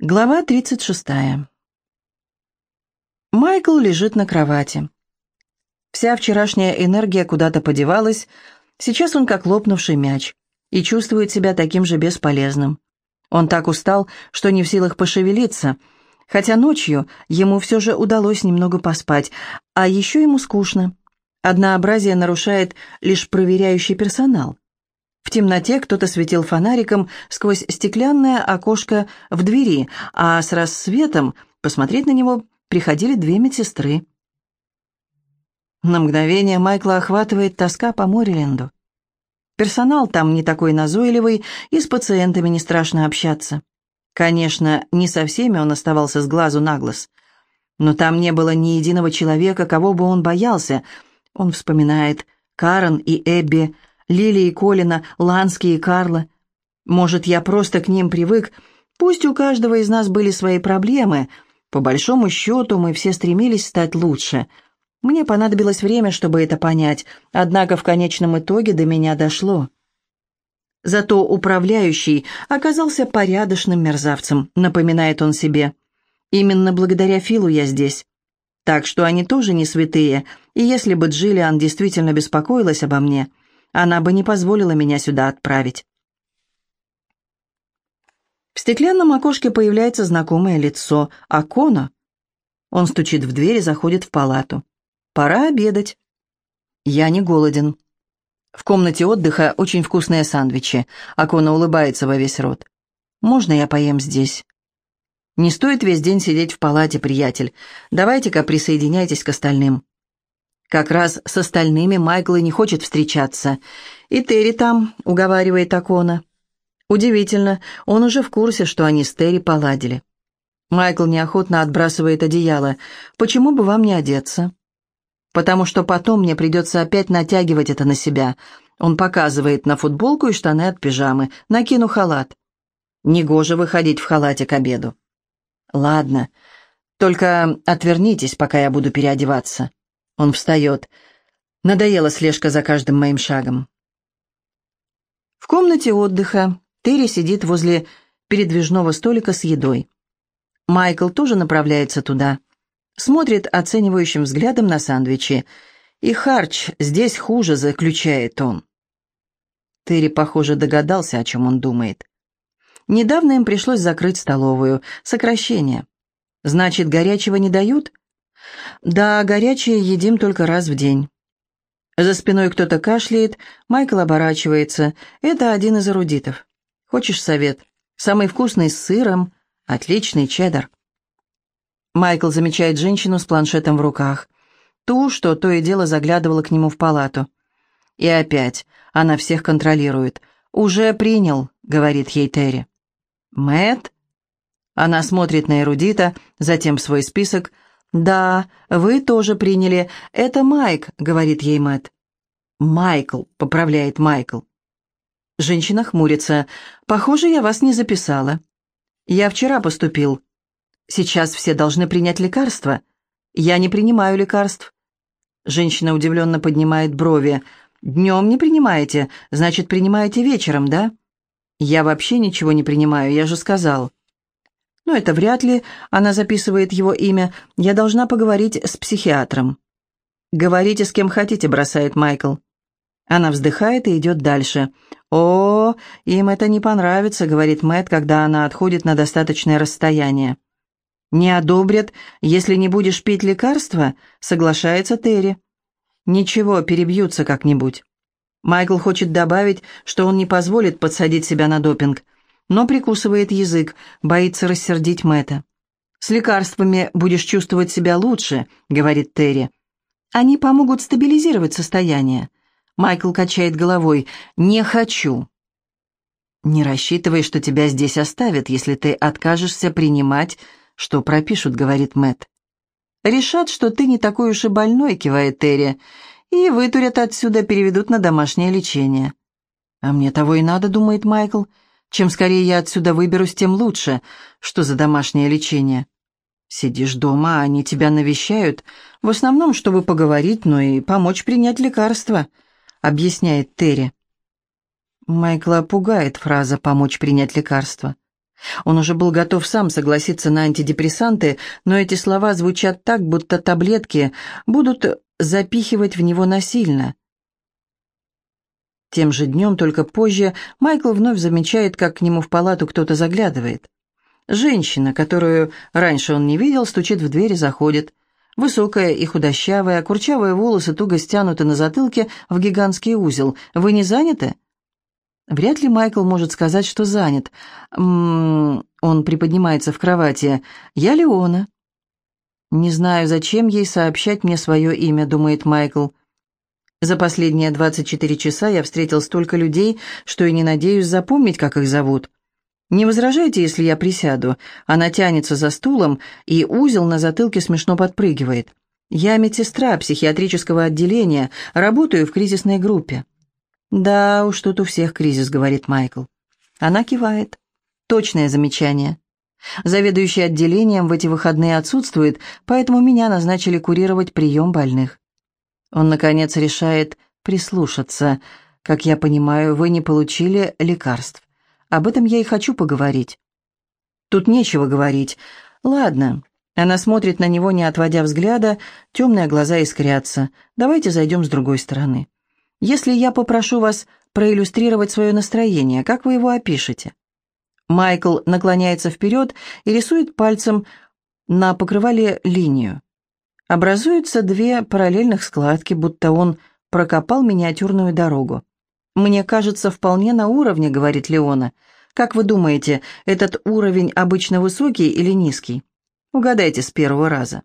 Глава 36. Майкл лежит на кровати. Вся вчерашняя энергия куда-то подевалась, сейчас он как лопнувший мяч и чувствует себя таким же бесполезным. Он так устал, что не в силах пошевелиться, хотя ночью ему все же удалось немного поспать, а еще ему скучно. Однообразие нарушает лишь проверяющий персонал. В темноте кто-то светил фонариком сквозь стеклянное окошко в двери, а с рассветом посмотреть на него приходили две медсестры. На мгновение Майкла охватывает тоска по Мориленду. Персонал там не такой назойливый, и с пациентами не страшно общаться. Конечно, не со всеми он оставался с глазу на глаз. Но там не было ни единого человека, кого бы он боялся. Он вспоминает Карен и Эбби, Лили и Колина, Лански и Карла. Может, я просто к ним привык. Пусть у каждого из нас были свои проблемы. По большому счету, мы все стремились стать лучше. Мне понадобилось время, чтобы это понять, однако в конечном итоге до меня дошло. Зато управляющий оказался порядочным мерзавцем, напоминает он себе. Именно благодаря Филу я здесь. Так что они тоже не святые, и если бы Джиллиан действительно беспокоилась обо мне, она бы не позволила меня сюда отправить. В стеклянном окошке появляется знакомое лицо Акона. Он стучит в дверь и заходит в палату. «Пора обедать». «Я не голоден». В комнате отдыха очень вкусные сандвичи. Акона улыбается во весь рот. «Можно я поем здесь?» «Не стоит весь день сидеть в палате, приятель. Давайте-ка присоединяйтесь к остальным». Как раз с остальными Майкл и не хочет встречаться. И Терри там, уговаривает Акона. Удивительно, он уже в курсе, что они с Терри поладили. Майкл неохотно отбрасывает одеяло. «Почему бы вам не одеться?» «Потому что потом мне придется опять натягивать это на себя». Он показывает на футболку и штаны от пижамы. «Накину халат». «Негоже выходить в халате к обеду». «Ладно, только отвернитесь, пока я буду переодеваться». Он встает. Надоела слежка за каждым моим шагом. В комнате отдыха Терри сидит возле передвижного столика с едой. Майкл тоже направляется туда. Смотрит оценивающим взглядом на сандвичи. И харч здесь хуже, заключает он. Терри, похоже, догадался, о чем он думает. Недавно им пришлось закрыть столовую. Сокращение. Значит, горячего не дают? Да, горячее едим только раз в день. За спиной кто-то кашляет, Майкл оборачивается. Это один из эрудитов. Хочешь совет? Самый вкусный с сыром, отличный чеддер. Майкл замечает женщину с планшетом в руках. Ту, что то и дело заглядывала к нему в палату. И опять она всех контролирует. «Уже принял», — говорит ей Терри. Мэт? Она смотрит на эрудита, затем свой список — «Да, вы тоже приняли. Это Майк», — говорит ей Мэтт. «Майкл», — поправляет Майкл. Женщина хмурится. «Похоже, я вас не записала. Я вчера поступил. Сейчас все должны принять лекарства. Я не принимаю лекарств». Женщина удивленно поднимает брови. «Днем не принимаете, значит, принимаете вечером, да?» «Я вообще ничего не принимаю, я же сказал». Но это вряд ли, она записывает его имя. Я должна поговорить с психиатром. «Говорите с кем хотите», — бросает Майкл. Она вздыхает и идет дальше. «О, им это не понравится», — говорит Мэтт, когда она отходит на достаточное расстояние. «Не одобрят, если не будешь пить лекарства», — соглашается Терри. «Ничего, перебьются как-нибудь». Майкл хочет добавить, что он не позволит подсадить себя на допинг — но прикусывает язык, боится рассердить Мэтта. «С лекарствами будешь чувствовать себя лучше», — говорит Терри. «Они помогут стабилизировать состояние». Майкл качает головой. «Не хочу». «Не рассчитывай, что тебя здесь оставят, если ты откажешься принимать, что пропишут», — говорит Мэтт. «Решат, что ты не такой уж и больной», — кивает Терри, «и вытурят отсюда, переведут на домашнее лечение». «А мне того и надо», — думает Майкл, — чем скорее я отсюда выберусь, тем лучше. Что за домашнее лечение? Сидишь дома, они тебя навещают, в основном, чтобы поговорить, но и помочь принять лекарства, объясняет Терри. Майкла пугает фраза «помочь принять лекарства». Он уже был готов сам согласиться на антидепрессанты, но эти слова звучат так, будто таблетки будут запихивать в него насильно. Тем же днем, только позже, Майкл вновь замечает, как к нему в палату кто-то заглядывает. Женщина, которую раньше он не видел, стучит в дверь и заходит. Высокая и худощавая, курчавые волосы туго стянуты на затылке в гигантский узел. «Вы не заняты?» Вряд ли Майкл может сказать, что занят. М -м -м, он приподнимается в кровати. «Я Леона». «Не знаю, зачем ей сообщать мне свое имя», — думает Майкл. «За последние 24 часа я встретил столько людей, что и не надеюсь запомнить, как их зовут. «Не возражайте, если я присяду?» Она тянется за стулом, и узел на затылке смешно подпрыгивает. «Я медсестра психиатрического отделения, работаю в кризисной группе». «Да уж, тут у всех кризис», — говорит Майкл. Она кивает. Точное замечание. Заведующий отделением в эти выходные отсутствует, поэтому меня назначили курировать прием больных. Он, наконец, решает прислушаться. Как я понимаю, вы не получили лекарств. Об этом я и хочу поговорить». «Тут нечего говорить. Ладно». Она смотрит на него, не отводя взгляда, темные глаза искрятся. «Давайте зайдем с другой стороны. Если я попрошу вас проиллюстрировать свое настроение, как вы его опишете?» Майкл наклоняется вперед и рисует пальцем на покрывале линию. Образуются две параллельных складки, будто он прокопал миниатюрную дорогу. «Мне кажется, вполне на уровне», — говорит Леона. «Как вы думаете, этот уровень обычно высокий или низкий? Угадайте с первого раза».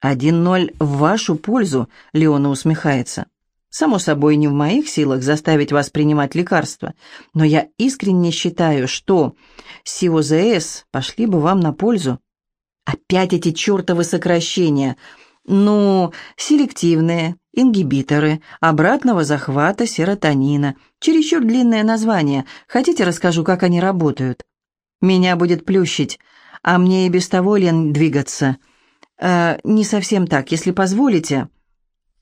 «Один ноль в вашу пользу», — Леона усмехается. «Само собой, не в моих силах заставить вас принимать лекарства, но я искренне считаю, что СИОЗС пошли бы вам на пользу». «Опять эти чертовы сокращения!» Ну, селективные, ингибиторы, обратного захвата серотонина. Чересчур длинное название. Хотите, расскажу, как они работают? Меня будет плющить, а мне и без того лень двигаться. Э, не совсем так, если позволите.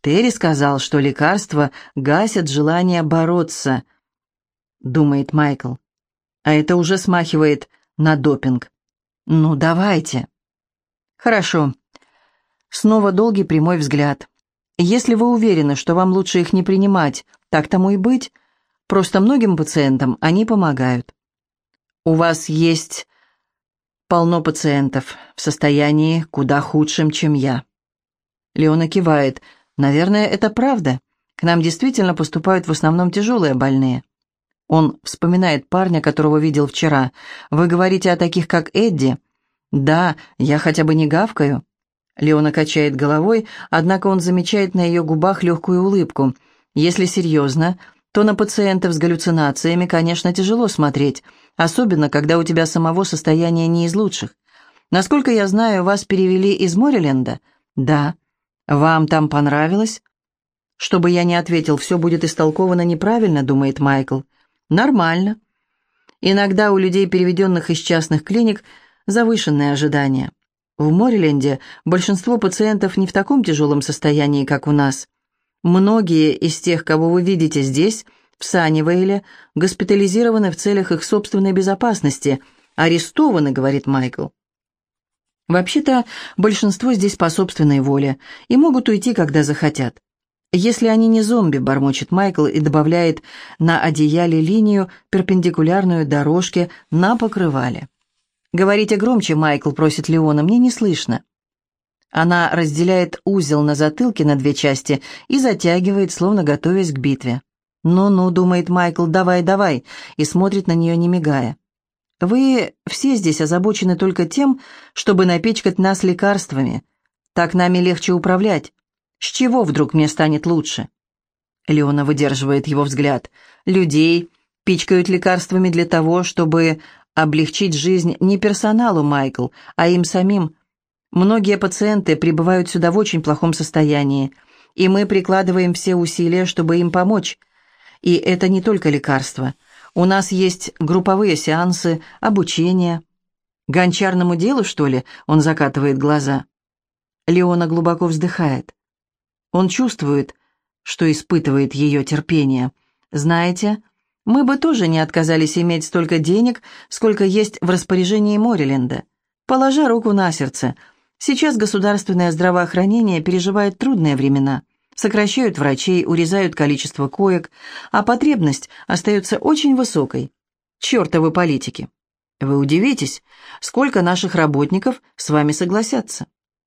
Терри сказал, что лекарства гасят желание бороться, думает Майкл. А это уже смахивает на допинг. Ну, давайте. Хорошо. Снова долгий прямой взгляд. Если вы уверены, что вам лучше их не принимать, так тому и быть. Просто многим пациентам они помогают. У вас есть полно пациентов в состоянии куда худшем, чем я. Леона кивает. Наверное, это правда. К нам действительно поступают в основном тяжелые больные. Он вспоминает парня, которого видел вчера. Вы говорите о таких, как Эдди? Да, я хотя бы не гавкаю. Леона качает головой, однако он замечает на ее губах легкую улыбку. Если серьезно, то на пациентов с галлюцинациями, конечно, тяжело смотреть, особенно когда у тебя самого состояние не из лучших. Насколько я знаю, вас перевели из Мориленда? Да. Вам там понравилось? Чтобы я не ответил, все будет истолковано неправильно, думает Майкл. Нормально. Иногда у людей, переведенных из частных клиник, завышенные ожидания. В Мориленде большинство пациентов не в таком тяжелом состоянии, как у нас. Многие из тех, кого вы видите здесь, в Саннивейле, госпитализированы в целях их собственной безопасности. Арестованы, говорит Майкл. Вообще-то, большинство здесь по собственной воле и могут уйти, когда захотят. Если они не зомби, бормочет Майкл и добавляет на одеяле линию, перпендикулярную дорожке на покрывале. «Говорите громче, Майкл», — просит Леона, — «мне не слышно». Она разделяет узел на затылке на две части и затягивает, словно готовясь к битве. «Ну-ну», — думает Майкл, — «давай, давай», и смотрит на нее, не мигая. «Вы все здесь озабочены только тем, чтобы напичкать нас лекарствами. Так нами легче управлять. С чего вдруг мне станет лучше?» Леона выдерживает его взгляд. «Людей пичкают лекарствами для того, чтобы облегчить жизнь не персоналу, Майкл, а им самим. Многие пациенты прибывают сюда в очень плохом состоянии, и мы прикладываем все усилия, чтобы им помочь. И это не только лекарства. У нас есть групповые сеансы, обучение. Гончарному делу, что ли, он закатывает глаза. Леона глубоко вздыхает. Он чувствует, что испытывает ее терпение. Знаете, Мы бы тоже не отказались иметь столько денег, сколько есть в распоряжении Мориленда. Положа руку на сердце, сейчас государственное здравоохранение переживает трудные времена. Сокращают врачей, урезают количество коек, а потребность остается очень высокой. Чертовы политики. Вы удивитесь, сколько наших работников с вами согласятся.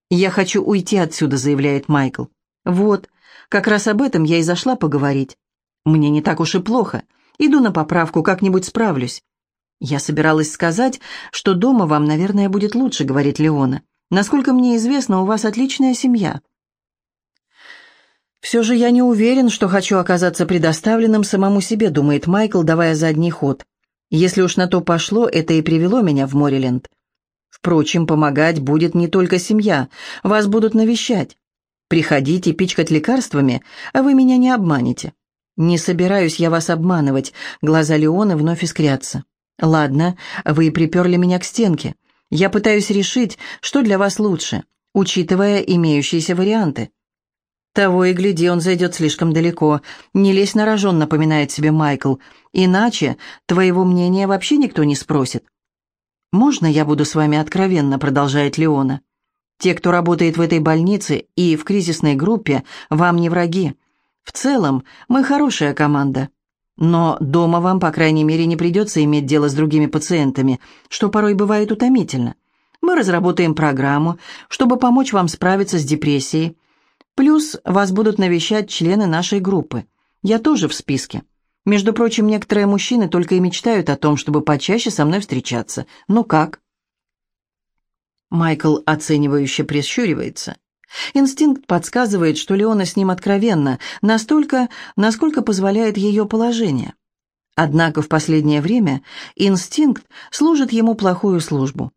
«Я хочу уйти отсюда», — заявляет Майкл. «Вот, как раз об этом я и зашла поговорить. Мне не так уж и плохо. Иду на поправку, как-нибудь справлюсь». «Я собиралась сказать, что дома вам, наверное, будет лучше», — говорит Леона. «Насколько мне известно, у вас отличная семья». «Все же я не уверен, что хочу оказаться предоставленным самому себе», — думает Майкл, давая задний ход. «Если уж на то пошло, это и привело меня в Мориленд. Впрочем, помогать будет не только семья, вас будут навещать. Приходите пичкать лекарствами, а вы меня не обманете. «Не собираюсь я вас обманывать», — глаза Леона вновь искрятся. «Ладно, вы приперли меня к стенке. Я пытаюсь решить, что для вас лучше, учитывая имеющиеся варианты». «Того и гляди, он зайдет слишком далеко. Не лезь на рожон», — напоминает себе Майкл. «Иначе твоего мнения вообще никто не спросит». «Можно я буду с вами откровенно?» — продолжает Леона. «Те, кто работает в этой больнице и в кризисной группе, вам не враги. В целом, мы хорошая команда. Но дома вам, по крайней мере, не придется иметь дело с другими пациентами, что порой бывает утомительно. Мы разработаем программу, чтобы помочь вам справиться с депрессией. Плюс вас будут навещать члены нашей группы. Я тоже в списке. Между прочим, некоторые мужчины только и мечтают о том, чтобы почаще со мной встречаться. Ну как?» Майкл оценивающе прищуривается. Инстинкт подсказывает, что Леона с ним откровенна, настолько, насколько позволяет ее положение. Однако в последнее время инстинкт служит ему плохую службу.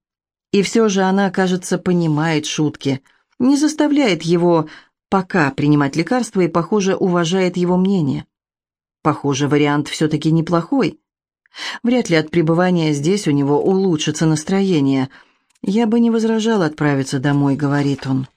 И все же она, кажется, понимает шутки, не заставляет его пока принимать лекарства и, похоже, уважает его мнение. Похоже, вариант все-таки неплохой. Вряд ли от пребывания здесь у него улучшится настроение. «Я бы не возражал отправиться домой», — говорит он.